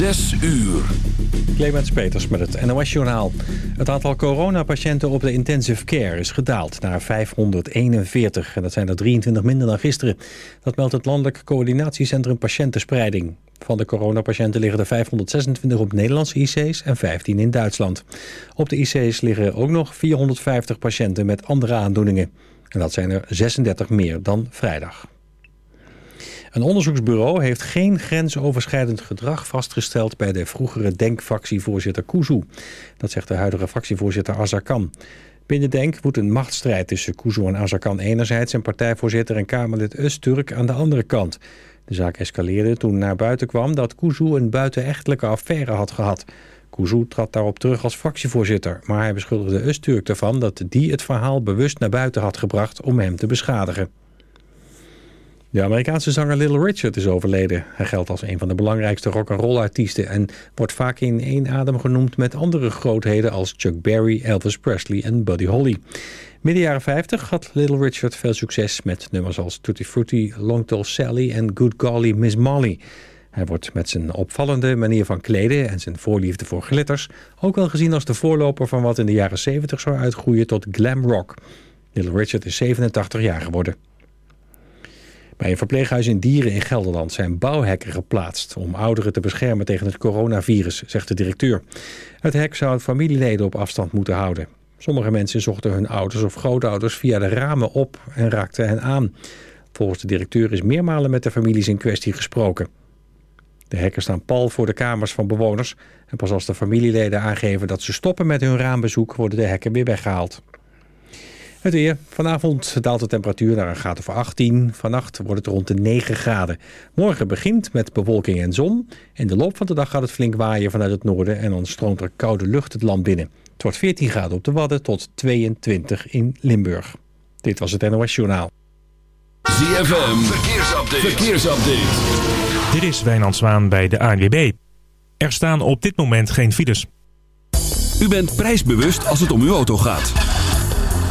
Zes uur. Clemens Peters met het NOS-journaal. Het aantal coronapatiënten op de intensive care is gedaald naar 541. En dat zijn er 23 minder dan gisteren. Dat meldt het Landelijk Coördinatiecentrum Patiëntenspreiding. Van de coronapatiënten liggen er 526 op Nederlandse IC's en 15 in Duitsland. Op de IC's liggen ook nog 450 patiënten met andere aandoeningen. En dat zijn er 36 meer dan vrijdag. Een onderzoeksbureau heeft geen grensoverschrijdend gedrag vastgesteld bij de vroegere DENK-fractievoorzitter Kuzu. Dat zegt de huidige fractievoorzitter Azarkan. Binnen DENK woedt een machtsstrijd tussen Kuzu en Azarkan enerzijds en partijvoorzitter en Kamerlid Öztürk aan de andere kant. De zaak escaleerde toen naar buiten kwam dat Kuzu een buitenechtelijke affaire had gehad. Kuzu trad daarop terug als fractievoorzitter, maar hij beschuldigde Öztürk ervan dat die het verhaal bewust naar buiten had gebracht om hem te beschadigen. De Amerikaanse zanger Little Richard is overleden. Hij geldt als een van de belangrijkste rock'n'roll artiesten... en wordt vaak in één adem genoemd met andere grootheden... als Chuck Berry, Elvis Presley en Buddy Holly. Midden jaren 50 had Little Richard veel succes met nummers als Tutti Frutti, Long Tall Sally en Good Golly Miss Molly. Hij wordt met zijn opvallende manier van kleden en zijn voorliefde voor glitters... ook wel gezien als de voorloper van wat in de jaren 70 zou uitgroeien tot glam rock. Little Richard is 87 jaar geworden. Bij een verpleeghuis in Dieren in Gelderland zijn bouwhekken geplaatst... om ouderen te beschermen tegen het coronavirus, zegt de directeur. Het hek zou familieleden op afstand moeten houden. Sommige mensen zochten hun ouders of grootouders via de ramen op en raakten hen aan. Volgens de directeur is meermalen met de families in kwestie gesproken. De hekken staan pal voor de kamers van bewoners... en pas als de familieleden aangeven dat ze stoppen met hun raambezoek... worden de hekken weer weggehaald. Het weer. Vanavond daalt de temperatuur naar een graad of 18. Vannacht wordt het rond de 9 graden. Morgen begint met bewolking en zon. In de loop van de dag gaat het flink waaien vanuit het noorden... en dan stroomt er koude lucht het land binnen. Het wordt 14 graden op de Wadden tot 22 in Limburg. Dit was het NOS Journaal. ZFM. Verkeersupdate. Verkeersupdate. Dit is Wijnand Zwaan bij de ANWB. Er staan op dit moment geen files. U bent prijsbewust als het om uw auto gaat.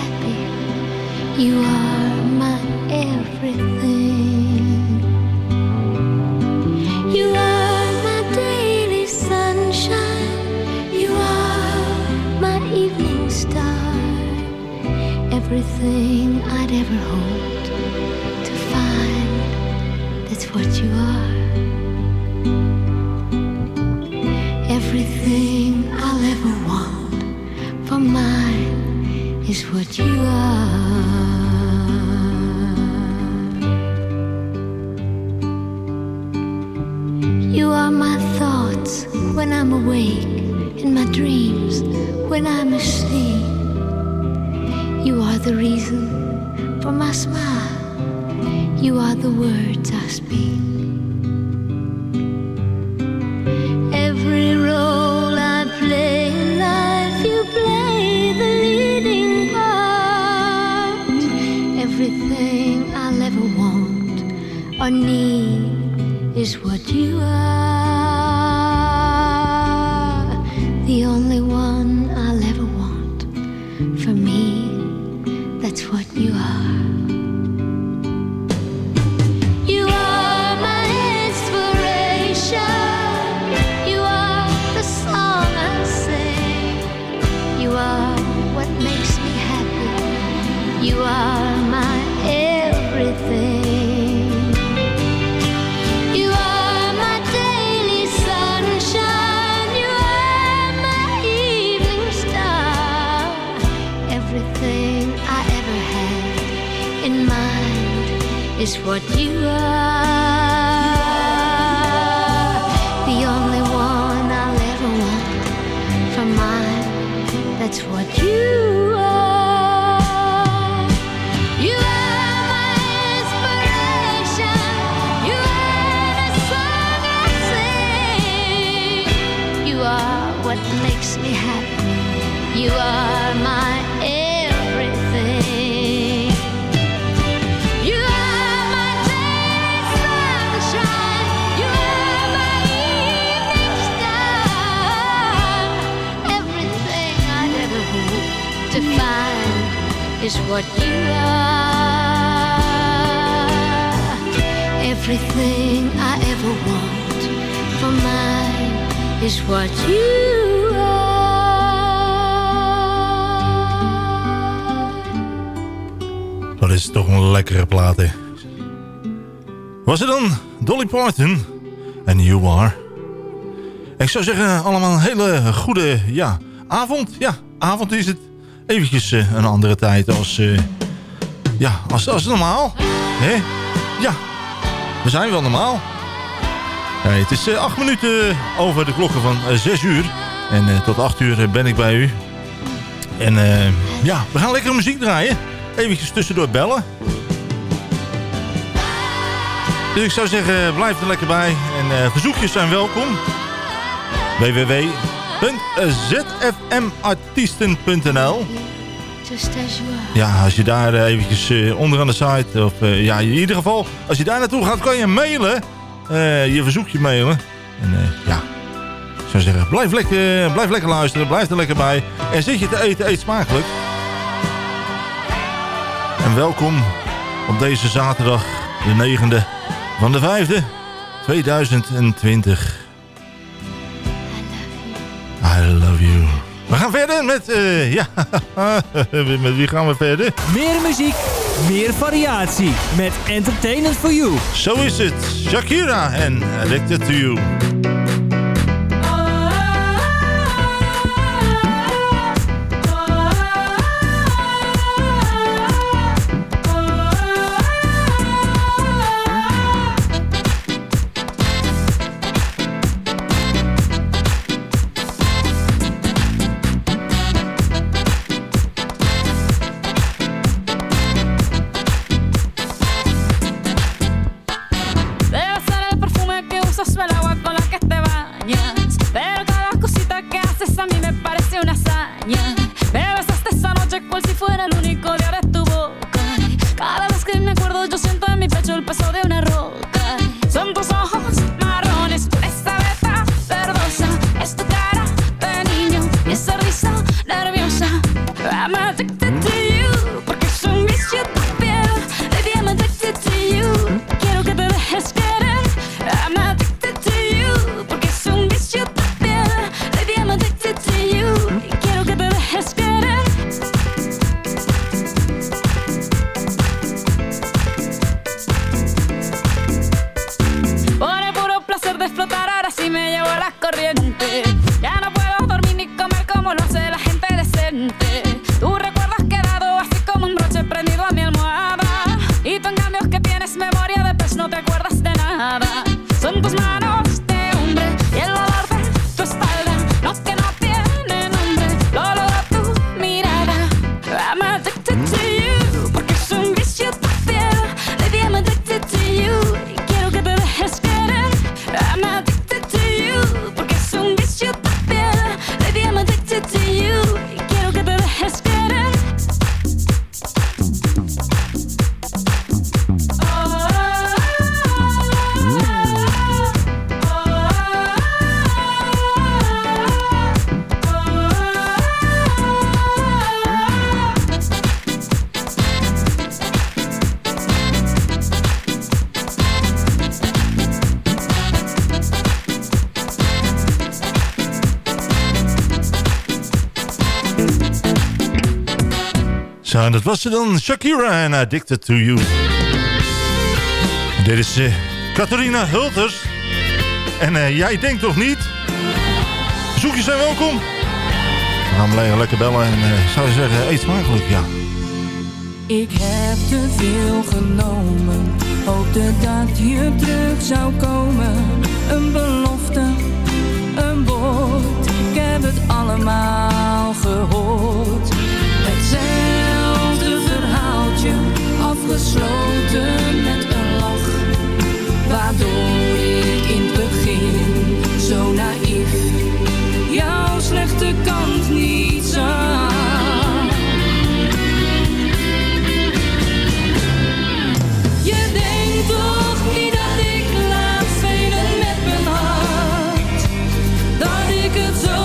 Happy. You are my everything. You are my daily sunshine. You are my evening star. Everything I'd ever hoped to find. That's what you are. The reason for my smile. You are the words I speak. Every role I play in life, you play the leading part. Everything I'll ever want or need is what you are. What you are. Dat is toch een lekkere plaat, hè? Was het dan Dolly Parton en You Are? Ik zou zeggen, allemaal een hele goede ja, avond. Ja, avond is het. Eventjes eh, een andere tijd als, eh, ja, als, als normaal. hè? Ja, we zijn wel normaal. Het is eh, acht minuten over de klokken van eh, zes uur. En eh, tot acht uur ben ik bij u. En ja, we gaan lekkere muziek draaien. Eventjes tussendoor bellen. Dus ik zou zeggen, blijf er lekker bij. En verzoekjes zijn welkom. www.zfmartiesten.nl. Ja, als je daar eventjes eh, onderaan de site... of ja, in ieder geval, als je daar naartoe gaat, kan je mailen. Eh, je verzoekje mailen. En eh, ja, ik zou zeggen, blijf lekker, blijf lekker luisteren. Blijf er lekker bij. En zit je te eten, eet smakelijk. En welkom op deze zaterdag, de 9e van de 5e, 2020. I love you. We gaan verder met, eh, ja, met wie gaan we verder? Meer muziek, meer variatie. Met Entertainment for You. Zo is het. Shakira en Addicted to You. En dat was ze dan. Shakira en Addicted to You. Dit is uh, Catharina Hulters. En uh, jij denkt toch niet? Bezoekjes zijn welkom. We gaan alleen lekker bellen en uh, zou je zeggen, eet smakelijk, ja. Ik heb te veel genomen, hoopte dat je terug zou komen. Een belofte, een woord, ik heb het allemaal gehoord. Afgesloten met een lach. Waardoor ik in het begin zo naïef jouw slechte kant niet zag. Je denkt toch niet dat ik laat spelen met mijn hart? Dat ik het zomaar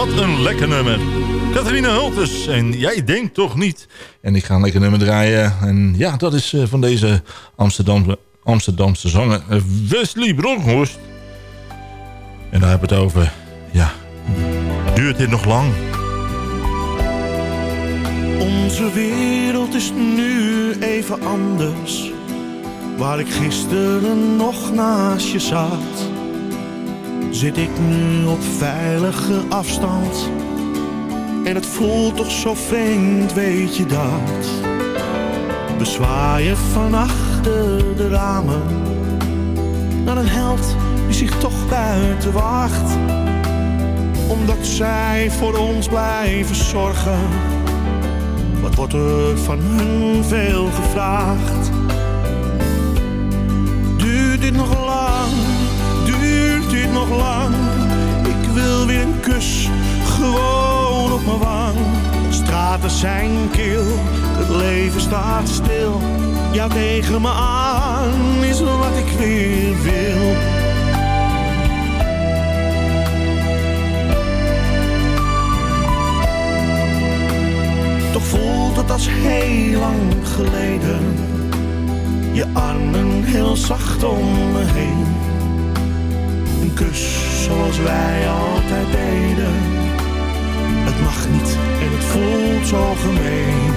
Wat een lekker nummer. Catharina Hulters. En jij denkt toch niet. En ik ga een lekker nummer draaien. En ja, dat is eh, van deze Amsterdamse, Amsterdamse zanger eh, Wesley Bronkhorst. En daar hebben we het over. Ja, duurt dit nog lang? Onze wereld is nu even anders. Waar ik gisteren nog naast je zat, zit ik nu op veilige afstand. En het voelt toch zo vreemd, weet je dat? We zwaaien van achter de ramen naar een held die zich toch buiten wacht. Omdat zij voor ons blijven zorgen. Wat wordt er van hun veel gevraagd? Duurt dit nog lang? Nog lang? Ik wil weer een kus, gewoon op mijn wang. Straten zijn kil, het leven staat stil. Jou tegen me aan is wat ik weer wil. Toch voelt het als heel lang geleden. Je armen heel zacht om me heen. Een kus zoals wij altijd deden. Het mag niet en het voelt zo gemeen.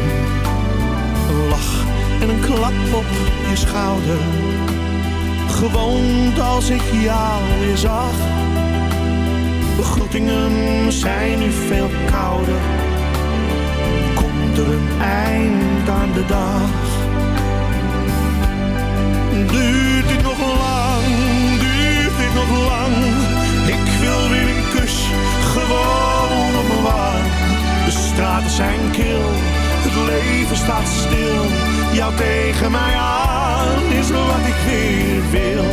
Een lach en een klap op je schouder. Gewoon als ik jou weer zag. Begroetingen zijn nu veel kouder. Komt er een eind aan de dag? Duurt zijn kil, het leven staat stil. Jou tegen mij aan is wat ik weer wil.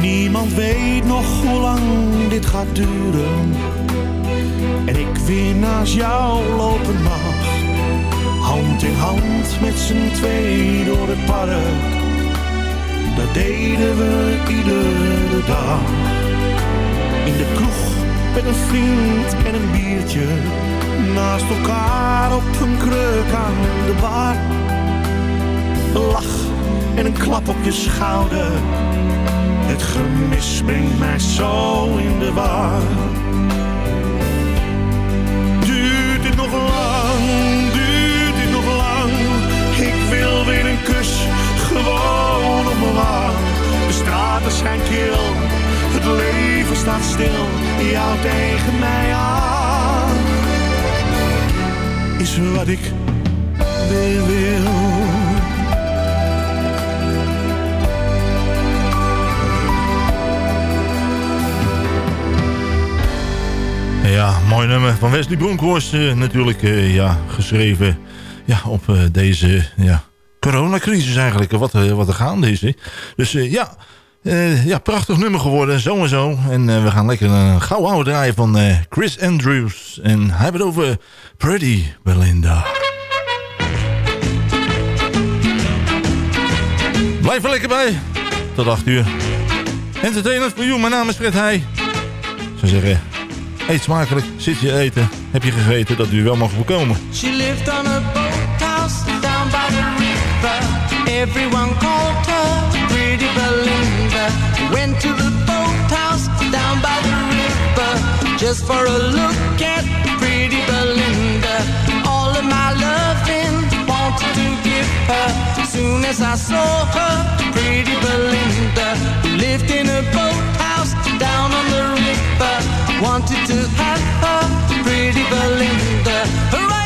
Niemand weet nog hoe lang dit gaat duren. En ik weer naast jou lopen mag. Hand in hand met z'n twee door het park dat deden we iedere dag. In de kroeg met een vriend en een biertje. Naast elkaar op een kruk aan de bar. Een lach en een klap op je schouder. Het gemis brengt mij zo in de war. Duurt dit nog lang, De straten zijn kil, het leven staat stil. Jou tegen mij aan, is wat ik weer wil. Ja, mooi nummer van Wesley Bronkhorst eh, natuurlijk eh, ja, geschreven ja, op eh, deze ja, coronacrisis eigenlijk, wat, eh, wat er gaande is. Dus eh, ja, eh, ja, prachtig nummer geworden, zo en zo. En we gaan lekker een gauw oude draaien van Chris Andrews. En hij heeft het over Pretty Belinda. Blijf er lekker bij. Tot 8 uur. Entertainment voor you, mijn naam is Fred Heij. Zou zeggen, eet smakelijk, zit je eten. Heb je gegeten dat u wel mag voorkomen. She lived on a Everyone called her Pretty Belinda. Went to the boathouse down by the river just for a look at Pretty Belinda. All of my loving wanted to give her. Soon as I saw her, Pretty Belinda lived in a boathouse down on the river. Wanted to have her, Pretty Belinda. Her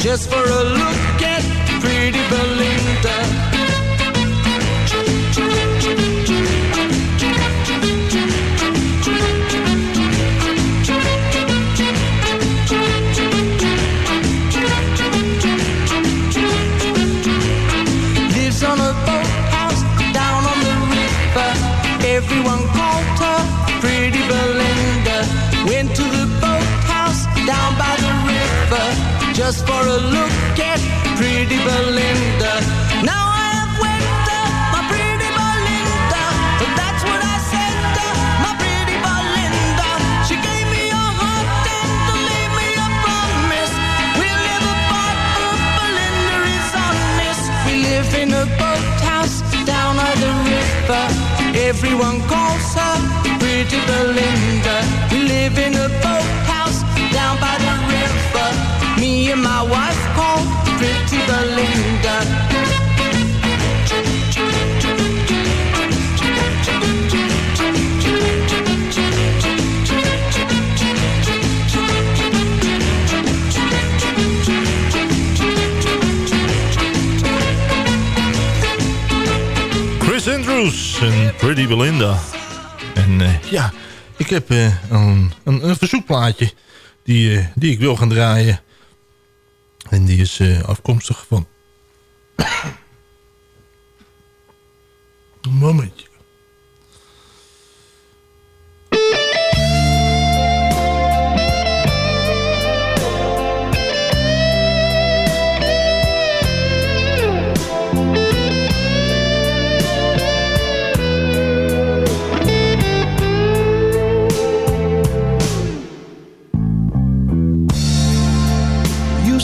just for a look at Pretty Belinda. Lives on a down on the river. Everyone called her Pretty Belinda. Went to the boathouse down by just for a look at Pretty Belinda. Now I have wed her, my Pretty Belinda. That's what I said to my Pretty Belinda. She gave me a heart and to leave me a promise. We'll live apart, but Belinda is honest. We live in a boathouse down by the river. Everyone calls her Pretty Belinda. We live in a boathouse down by the river. Me and my wife call Pretty Belinda. Chris Andrews en Pretty Belinda. En eh, ja, ik heb eh, een, een, een verzoekplaatje die, eh, die ik wil gaan draaien. En die is eh, afkomstig van... momentje.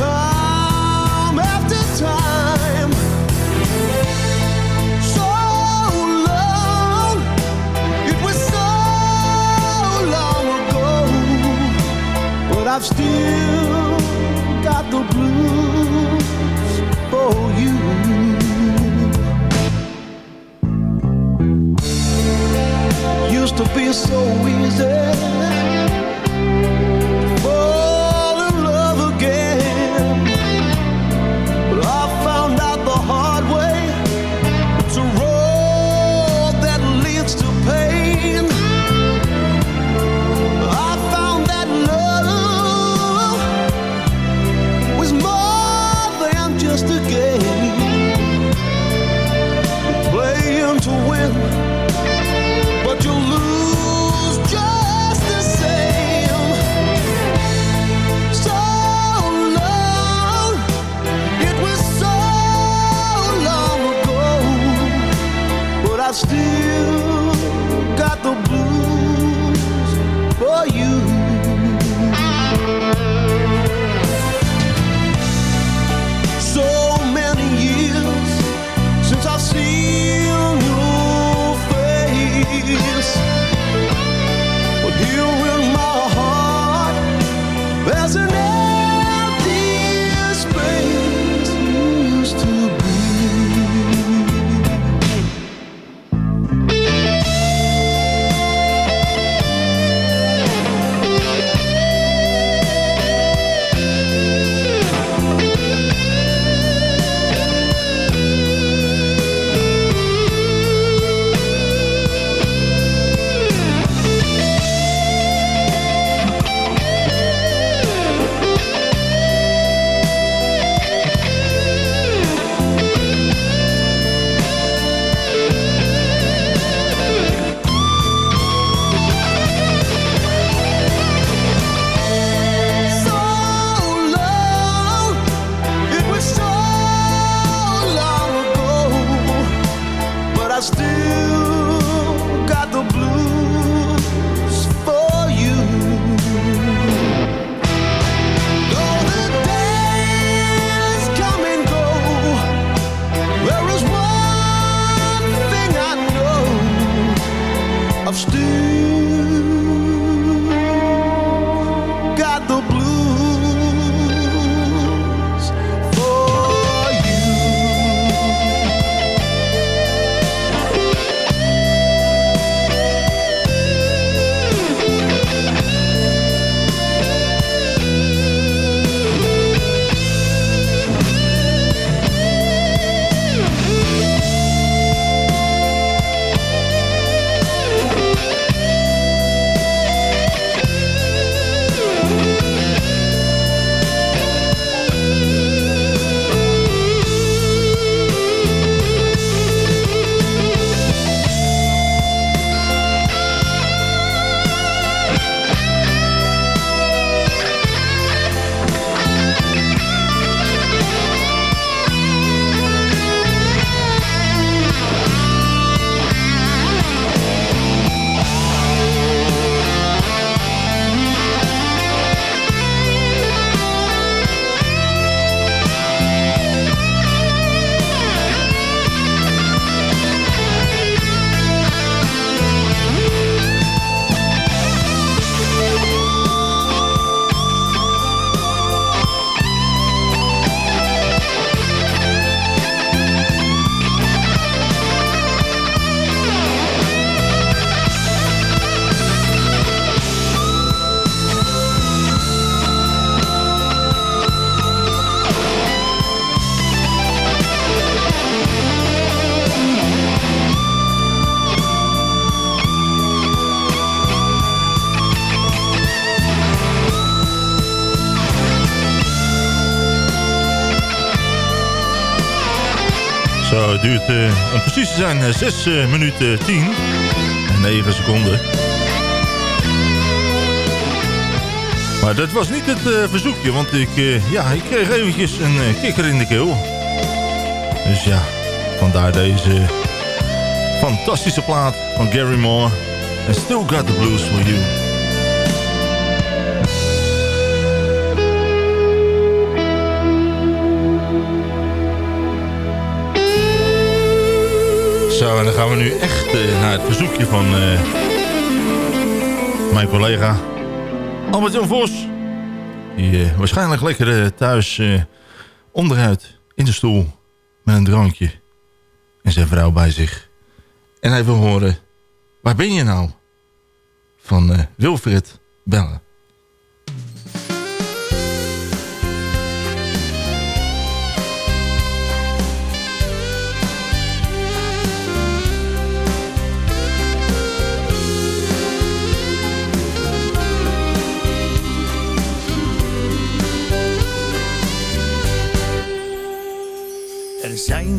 Cause dat duurt eh, om precies te zijn eh, 6 eh, minuten 10 en 9 seconden. Maar dat was niet het verzoekje, want ik, ja, ik kreeg eventjes een kikker in de keel. Dus ja, vandaar deze fantastische plaat van Gary Moore. I still got the blues for you. Zo, en dan gaan we nu echt uh, naar het verzoekje van uh, mijn collega Albert-Jan Vos. Die uh, waarschijnlijk lekker thuis onderuit in de stoel met een drankje en zijn vrouw bij zich. En hij wil horen, waar ben je nou? Van Wilfred Bellen.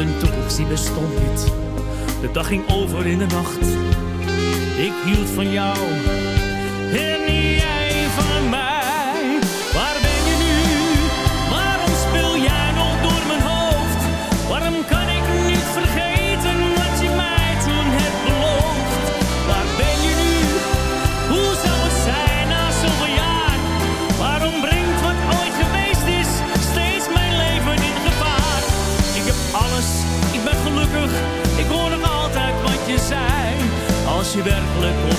Een toekomst die bestond niet. De dag ging over in de nacht. Ik hield van jou en jij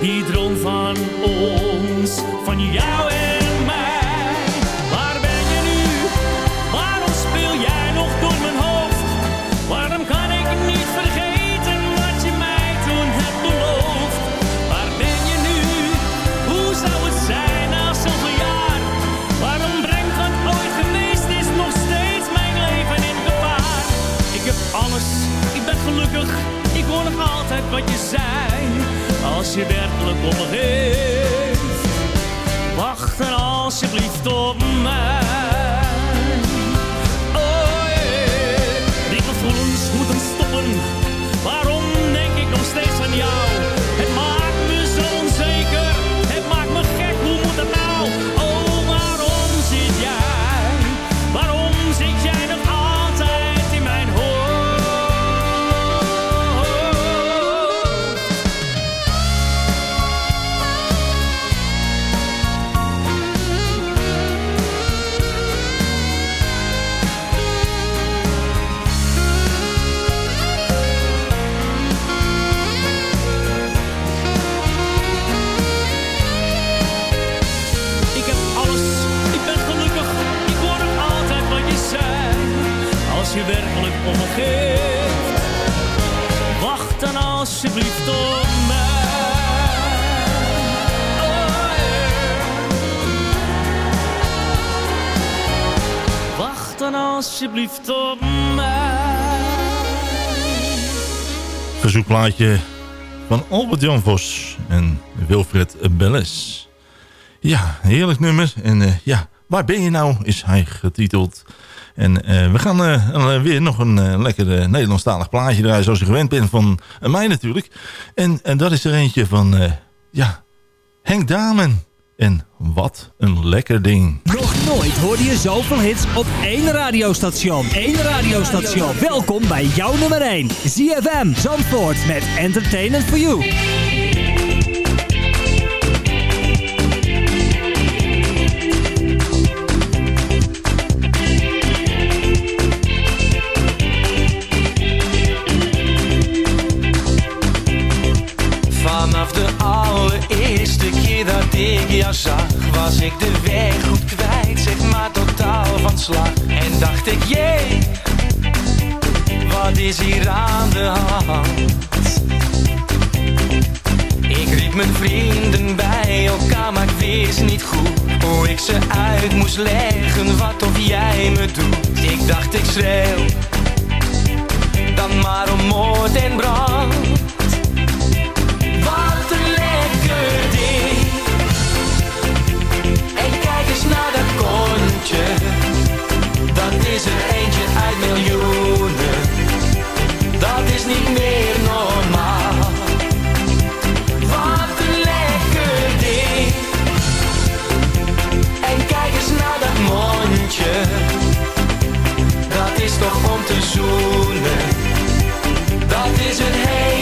Die droom van ons, van jou en Van Albert-Jan Vos en Wilfred Belles. Ja, heerlijk nummer. En eh, ja, waar ben je nou, is hij getiteld. En eh, we gaan eh, weer nog een lekker Nederlandstalig plaatje draaien... zoals je gewend bent van mij natuurlijk. En, en dat is er eentje van, ja, Henk Damen. En wat een lekker ding. Nooit hoorde je zoveel hits op één radiostation. Eén radiostation. Welkom bij jouw nummer 1. ZFM Zandvoort met Entertainment for You. Vanaf de allereerste keer dat ik jou zag Was ik de En dacht ik, jee, wat is hier aan de hand? Ik riep mijn vrienden bij elkaar, maar ik wist niet goed Hoe ik ze uit moest leggen, wat of jij me doet Ik dacht ik schreeuw, dan maar om moord en brand is er eentje uit miljoenen. Dat is niet meer normaal. Wat een lekker ding. En kijk eens naar dat mondje. Dat is toch om te zoenen. Dat is het helemaal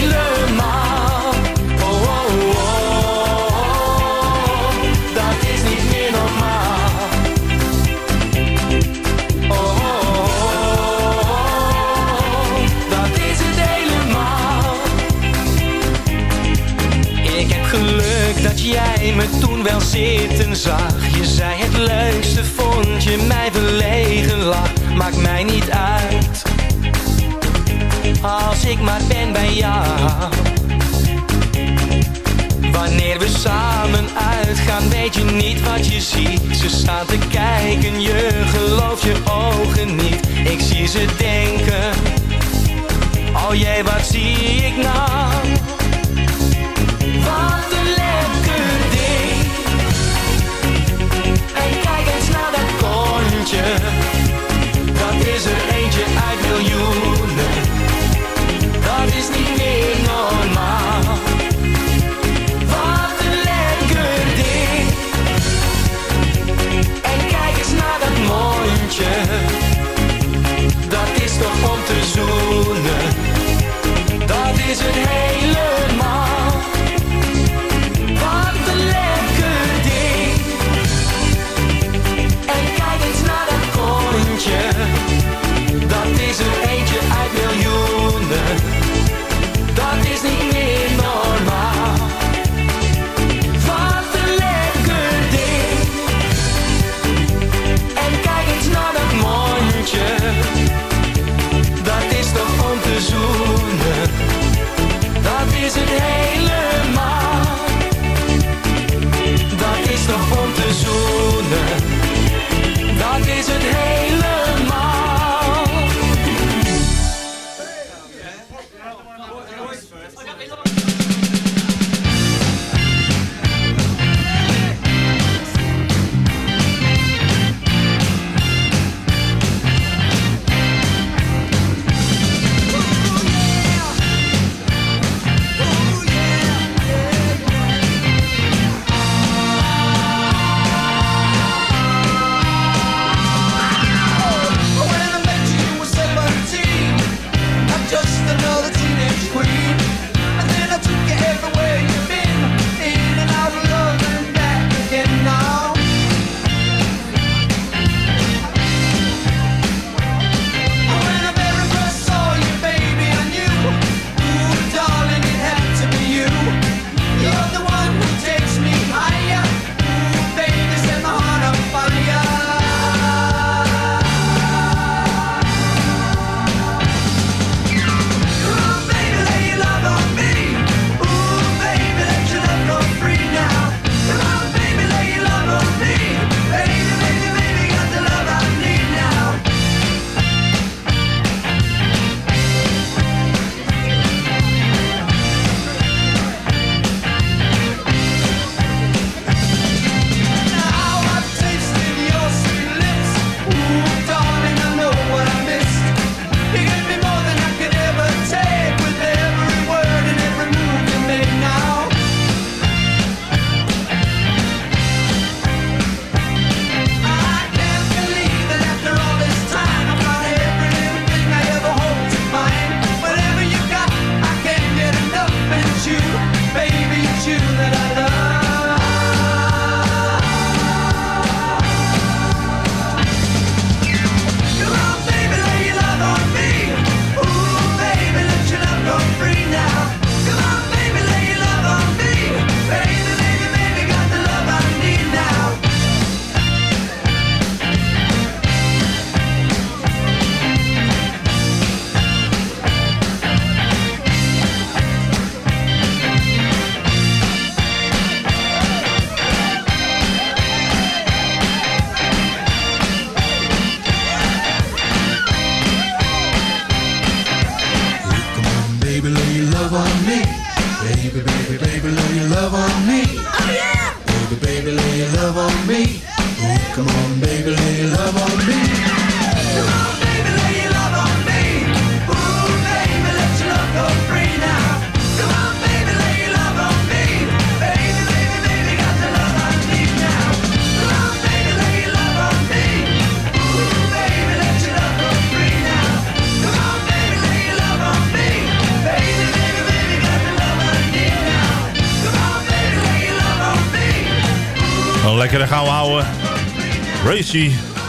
me toen wel zitten zag. Je zei het leukste vond je mij verlegen lag Maakt mij niet uit. Als ik maar ben bij jou. Wanneer we samen uitgaan weet je niet wat je ziet. Ze staan te kijken, je gelooft je ogen niet. Ik zie ze denken Oh jee, wat zie ik nou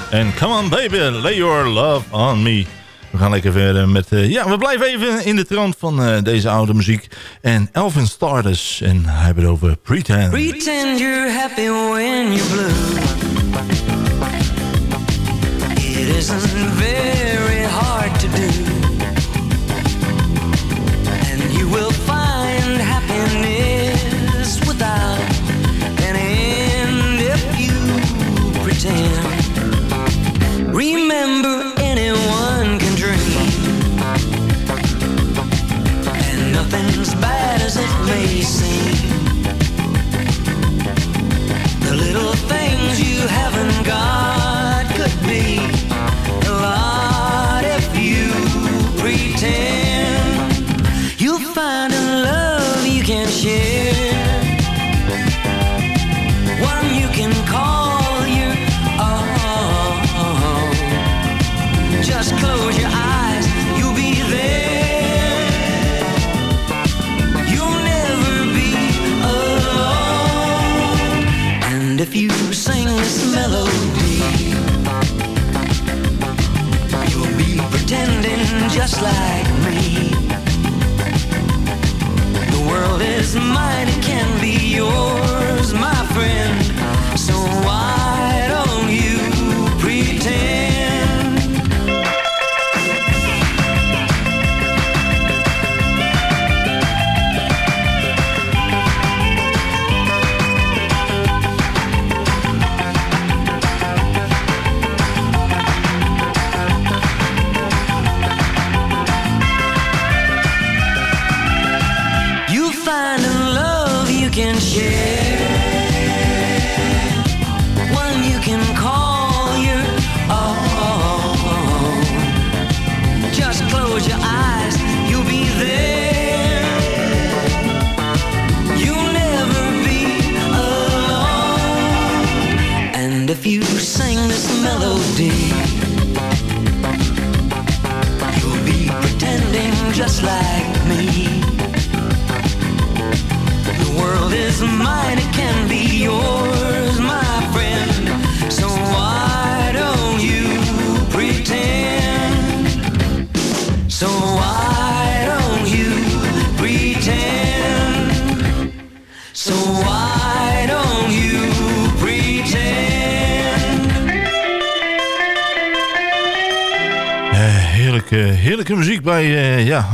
En come on baby, lay your love on me. We gaan lekker verder met... eh, ja, we blijven even in de trant van eh, deze oude muziek. En Elvin Stardust. En hij heeft het over Pretend. Pretend you're happy when you're blue. It isn't very hard to do.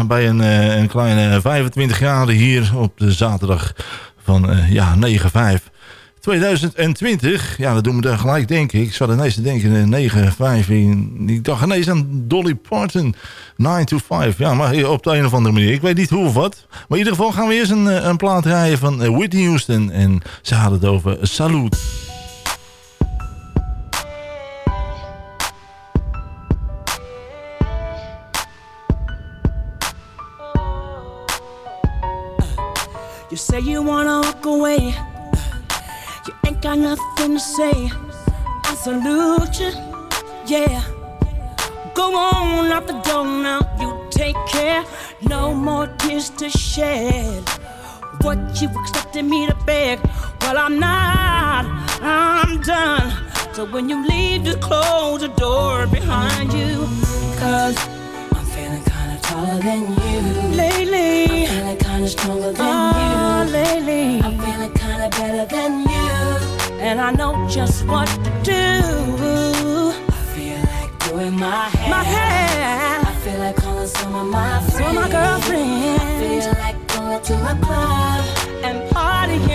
Bij een, eh, een kleine 25 graden hier op de zaterdag van eh, ja, 9-5. 2020, ja, dat doen we daar gelijk denken. Ik zat ineens te denken, eh, 9-5. in- Ik dacht ineens aan Dolly Parton, 9 to 5. Ja, maar op de een of andere manier. Ik weet niet hoe of wat. Maar in ieder geval gaan we eerst een, eh, een plaat rijden van eh, Whitney Houston. En ze hadden het over Salute. You say you wanna walk away. You ain't got nothing to say. I salute you, yeah. Go on out the door now, you take care. No more tears to shed. What you expected me to beg? Well, I'm not, I'm done. So when you leave, just close the door behind you. Cause taller than you. Lately, I'm feeling kinda stronger than ah, you. Lately, I'm feeling kinda better than you. And I know just what to do. I feel like doing my hair. My hair. I feel like calling some of my friends. Some of my girlfriends. I feel like going to a club and partying.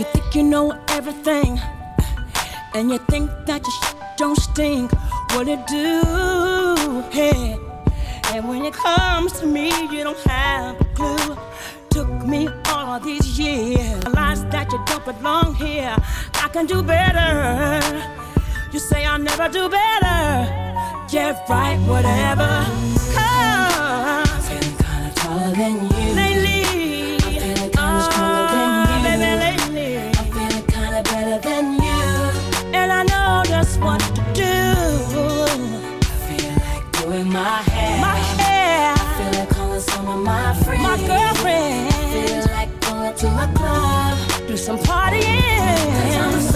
You think you know everything, and you think that your shit don't stink. What it do? Hey, And when it comes to me, you don't have a clue. Took me all these years. Realized that you don't belong here. I can do better. You say I'll never do better. Get right, whatever. Cause I'm kinda taller than you. To a club. Do some partying.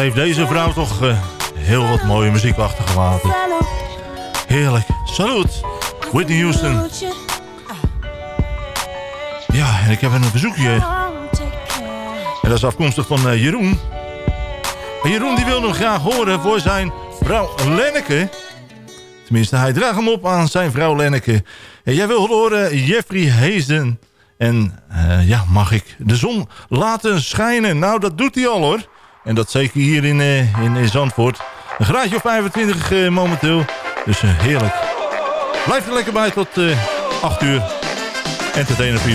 Heeft deze vrouw toch eh, heel wat mooie muziek achtergelaten. Heerlijk. Salut. Whitney Houston. Ja, en ik heb een verzoekje. En dat is afkomstig van eh, Jeroen. En Jeroen die wil hem graag horen voor zijn vrouw Lenneke. Tenminste, hij draagt hem op aan zijn vrouw Lenneke. En jij wil horen Jeffrey Hazen. En eh, ja, mag ik de zon laten schijnen? Nou, dat doet hij al hoor. En dat zeker hier in, eh, in, in Zandvoort. Een graadje of 25 eh, momenteel. Dus eh, heerlijk. Blijf er lekker bij tot eh 8 uur. Entertainer voor.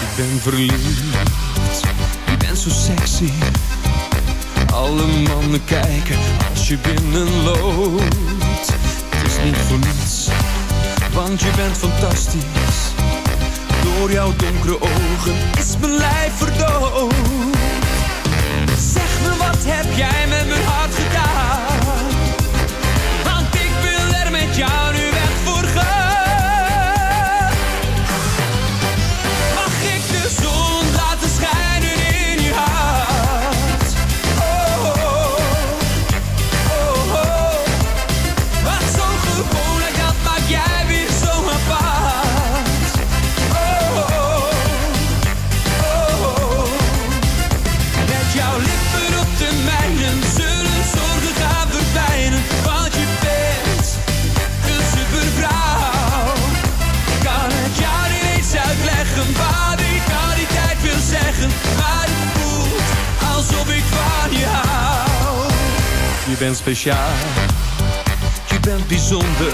Ik ben verliefd, je bent zo sexy. Alle mannen kijken als je binnenloopt. Het is niet voor niets, want je bent fantastisch. Door jouw donkere ogen is mijn lijf verdoofd. Zeg me, wat heb jij met mijn hart gedaan? Want ik wil er met jou je bent bijzonder.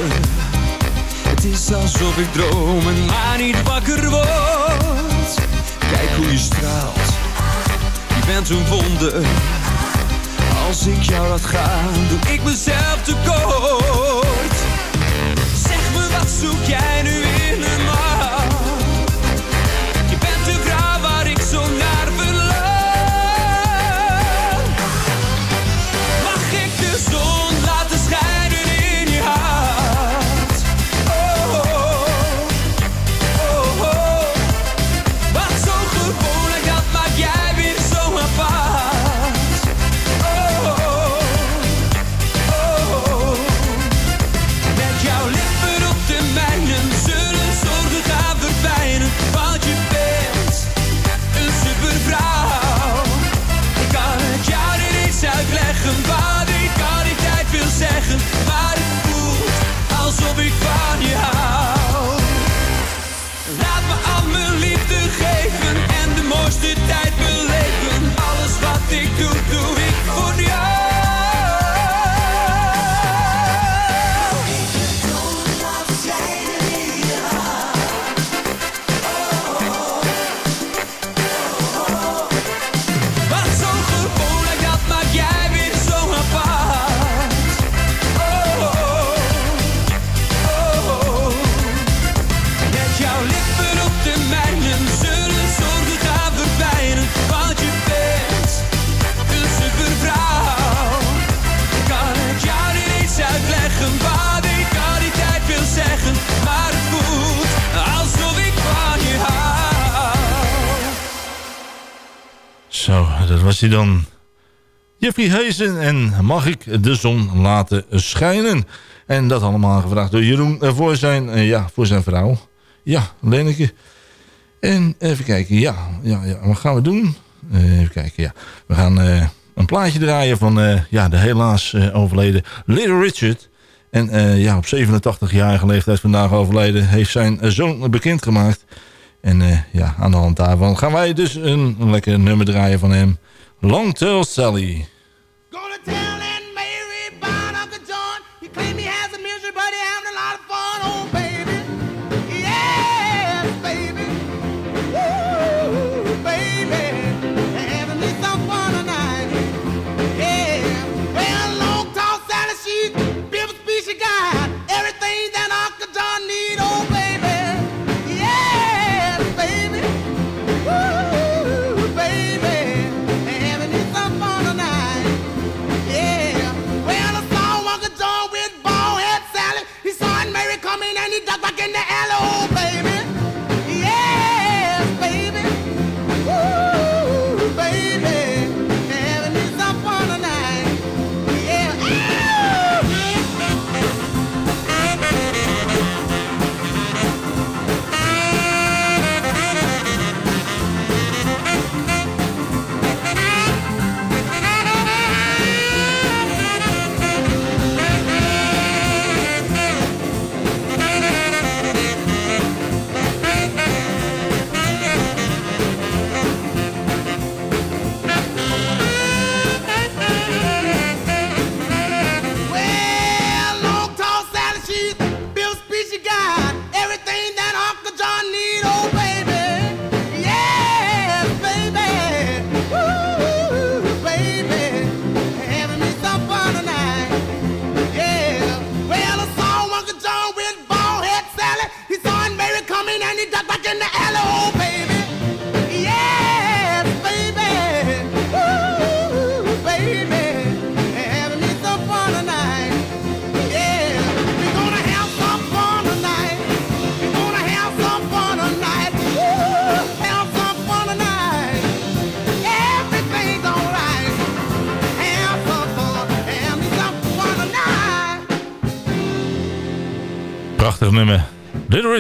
Het is alsof ik dromen, maar niet wakker word. Kijk hoe je straalt, je bent een wonder. Als ik jou laat gaan, doe ik mezelf tekort. Zeg me, wat zoek jij nu in een man? Was hij dan. Jeffrey Heesen en Mag ik de zon laten schijnen? En dat allemaal gevraagd door Jeroen eh, voor zijn, eh, ja, voor zijn vrouw. Ja, Lenneke. En even kijken, ja, ja, ja wat gaan we doen? Eh, even kijken, ja. We gaan een plaatje draaien van ja, de helaas overleden Little Richard. En ja, op 87-jarige leeftijd vandaag overleden heeft zijn zoon bekendgemaakt. En ja, aan de hand daarvan gaan wij dus een lekker nummer draaien van hem. Long Tail Sally.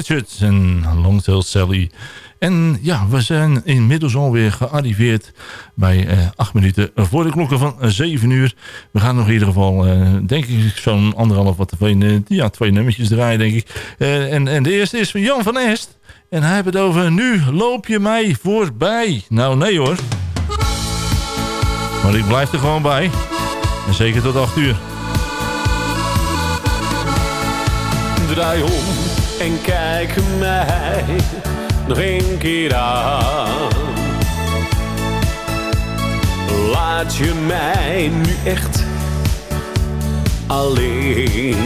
Little Richard en Longtail Sally. En ja, we zijn inmiddels alweer gearriveerd bij eh, acht minuten voor de klokken van eh, zeven uur. We gaan nog in ieder geval, eh, denk ik, zo'n anderhalf wat twee, eh, ja, twee nummertjes draaien, denk ik. Eh, en, en de eerste is van Jan van Est. En hij heeft het over, nu loop je mij voorbij. Nou, nee hoor. Maar ik blijf er gewoon bij. En zeker tot acht uur. Draai om en kijk mij nog een keer aan. Laat je mij nu echt alleen.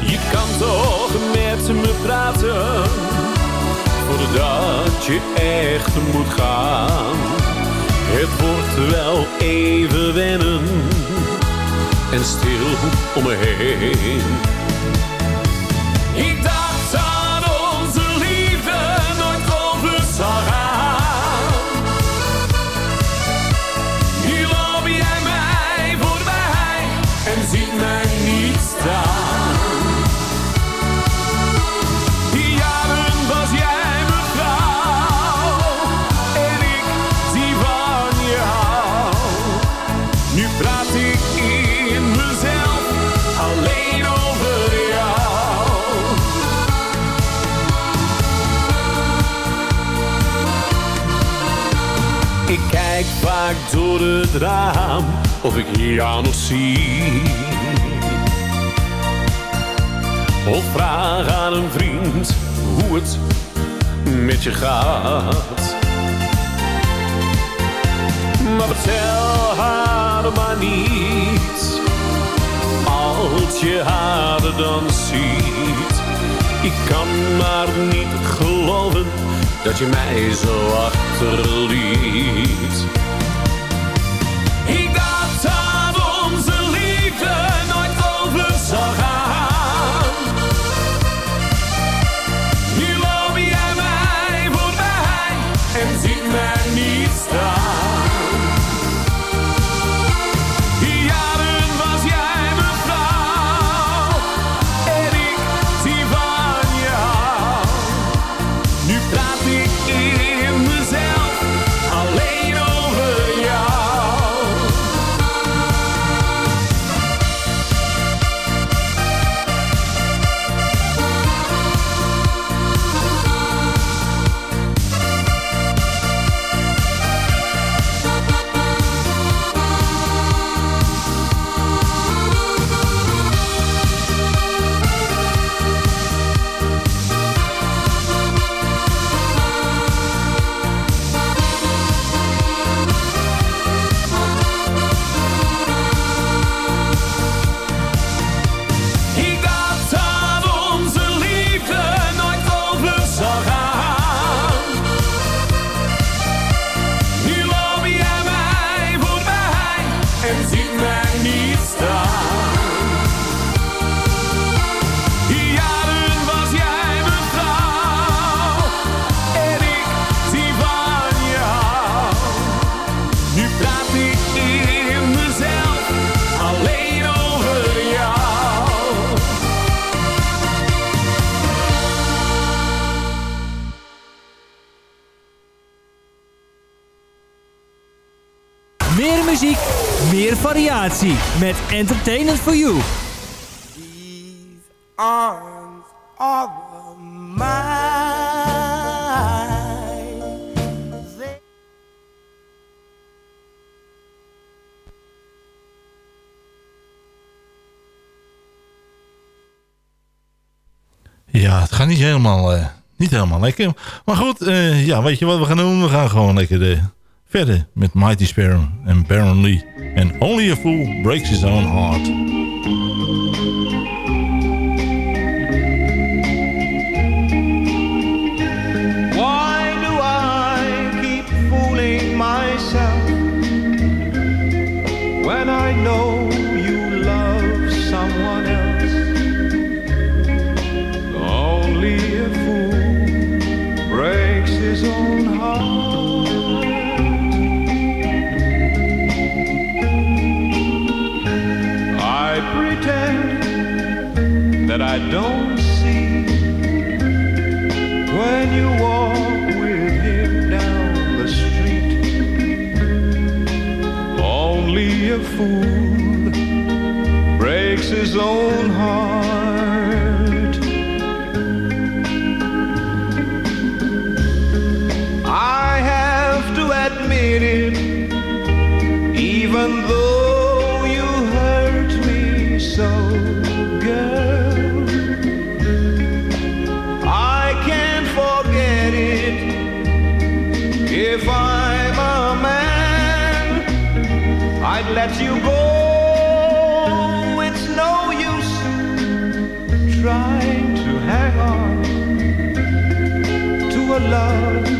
Je kan toch met me praten voordat je echt moet gaan. Het wordt wel even wennen en stil om me heen. Het raam of ik jou nog zie. Of vraag aan een vriend hoe het met je gaat. Maar vertel haar maar niet Als je haar dan ziet Ik kan maar niet geloven Dat je mij zo achterliet Met Entertainment for You. arms are mine. Ja, het gaat niet helemaal, eh, niet helemaal lekker. Maar goed, eh, ja, weet je wat we gaan doen? We gaan gewoon lekker eh, verder met Mighty Sparrow en Baron Lee. En Only a Fool Breaks His Own Heart. I don't see when you walk with him down the street. Only a fool breaks his own heart. Love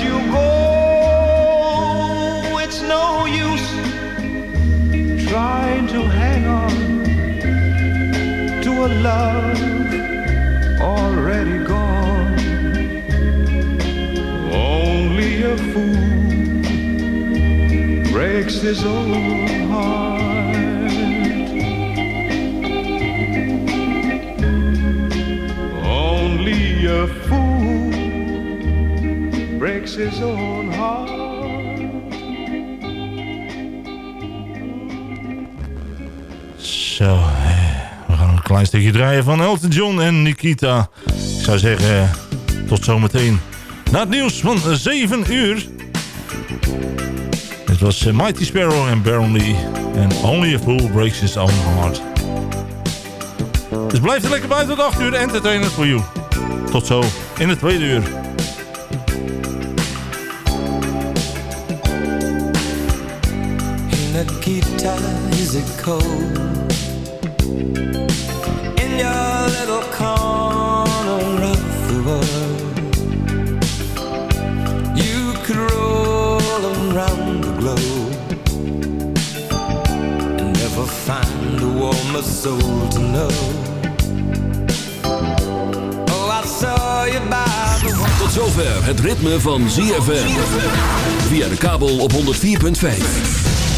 you go. It's no use trying to hang on to a love already gone. Only a fool breaks his own heart. Breaks his own heart. Zo, we gaan een klein stukje draaien van Elton John en Nikita. Ik zou zeggen, tot zometeen. Na het nieuws van 7 uur. Dit was eh, Mighty Sparrow en Baron Lee. En Only a Fool Breaks His Own Heart. Dus blijf er lekker bij tot 8 uur. Entertainment for you. Tot zo in het tweede uur. Is cold? In your little corner of the world You could roll around the globe And never find a warmer soul to know Oh, I saw you the Tot zover het ritme van ZFM. Via de kabel op 104.5.